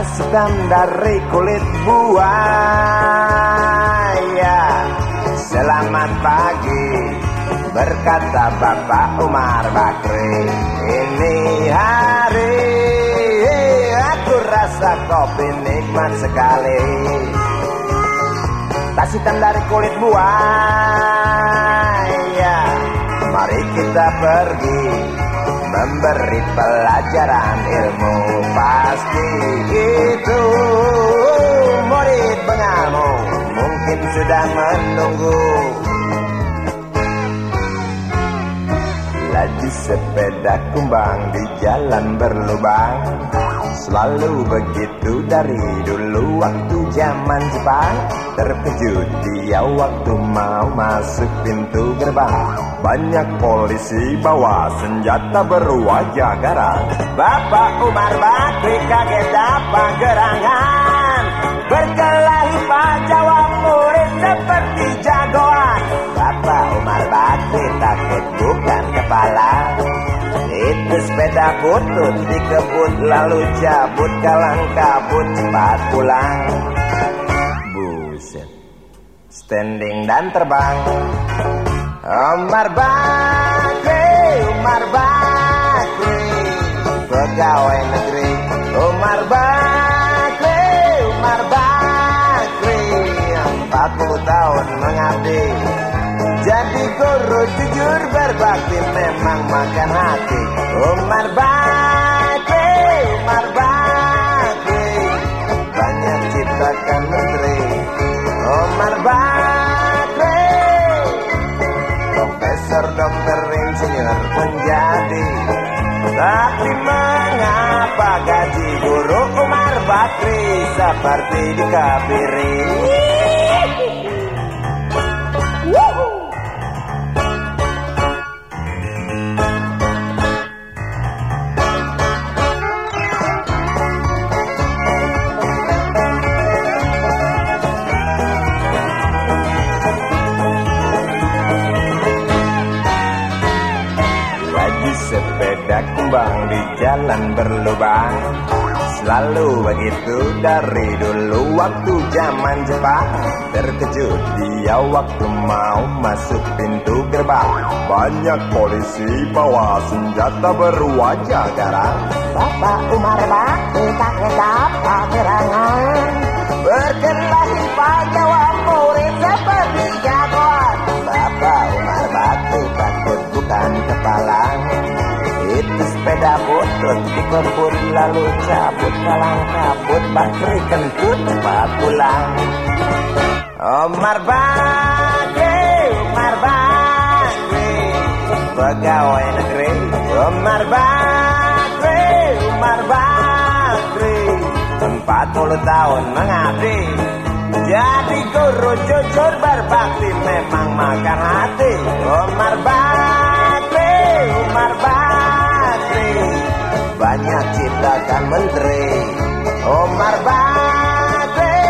hitam dari kulit buaya. Selamat pagi berkata Bapak Umar Bakri. Ini hari aku rasa kopi nikmat sekali. Tas dari kulit buaya. Mari kita pergi memberi pelajaran ilmu pasti itu murid pengamu mungkin sudah menunggu. Laju sepeda kumbang di jalan berlubang Selalu begitu dari dulu waktu zaman Jepang. Terkejut dia waktu mau masuk pintu gerbang. Banyak polisi bawa senjata berwajah garang. Bapak Umar Bakri kaget apa gerangan. Berkelahi Pak jawab murid seperti jagoan. Bapak Umar Bakri takut itu sepeda butut dikebut lalu cabut kalang kabut cepat pulang. Buset. Standing dan terbang. Umar Bakri Umar Bakri Pegawai guru jujur berbakti memang makan hati. Umar Bakri, Umar Bakri. Banyak ciptakan menteri. Umar Bakri. Profesor, dokter, insinyur menjadi. Tapi mengapa gaji guru Umar Bakri Seperti dikabiri sepeda kumbang di jalan berlubang. Selalu begitu dari dulu waktu zaman Jepang. Terkejut dia waktu mau masuk pintu gerbang. Banyak polisi bawa senjata berwajah garang. Bapak Umar Bakri kaget apa gerangan Berkelahi Pak jawab murid seperti jagoan. Bapak Umar Bakri takut bukan kepala itu sepeda butut dikebut lalu cabut kalang kabut Bakri kentut cepat pulang. Omar Bakri, Omar Bakri Pegawai negeri. Omar Bakri, Omar Bakri Empat puluh tahun mengabdi. Jadi guru jujur berbakti Memang makan hati. Omar Bakri, Omar Bakri Banyak ciptakan menteri. Omar Bakri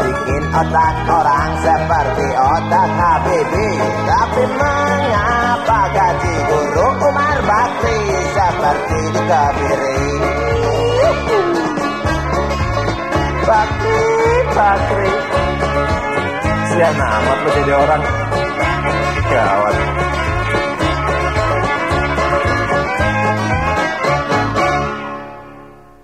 Bikin otak orang seperti otak Habibie. Tapi mengapa gaji guru Umar Bakri Seperti dikabiri Bakri, Bakri Sian amat lo jadi orang? Gawat